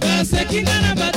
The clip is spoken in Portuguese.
Pasi ya motindo boye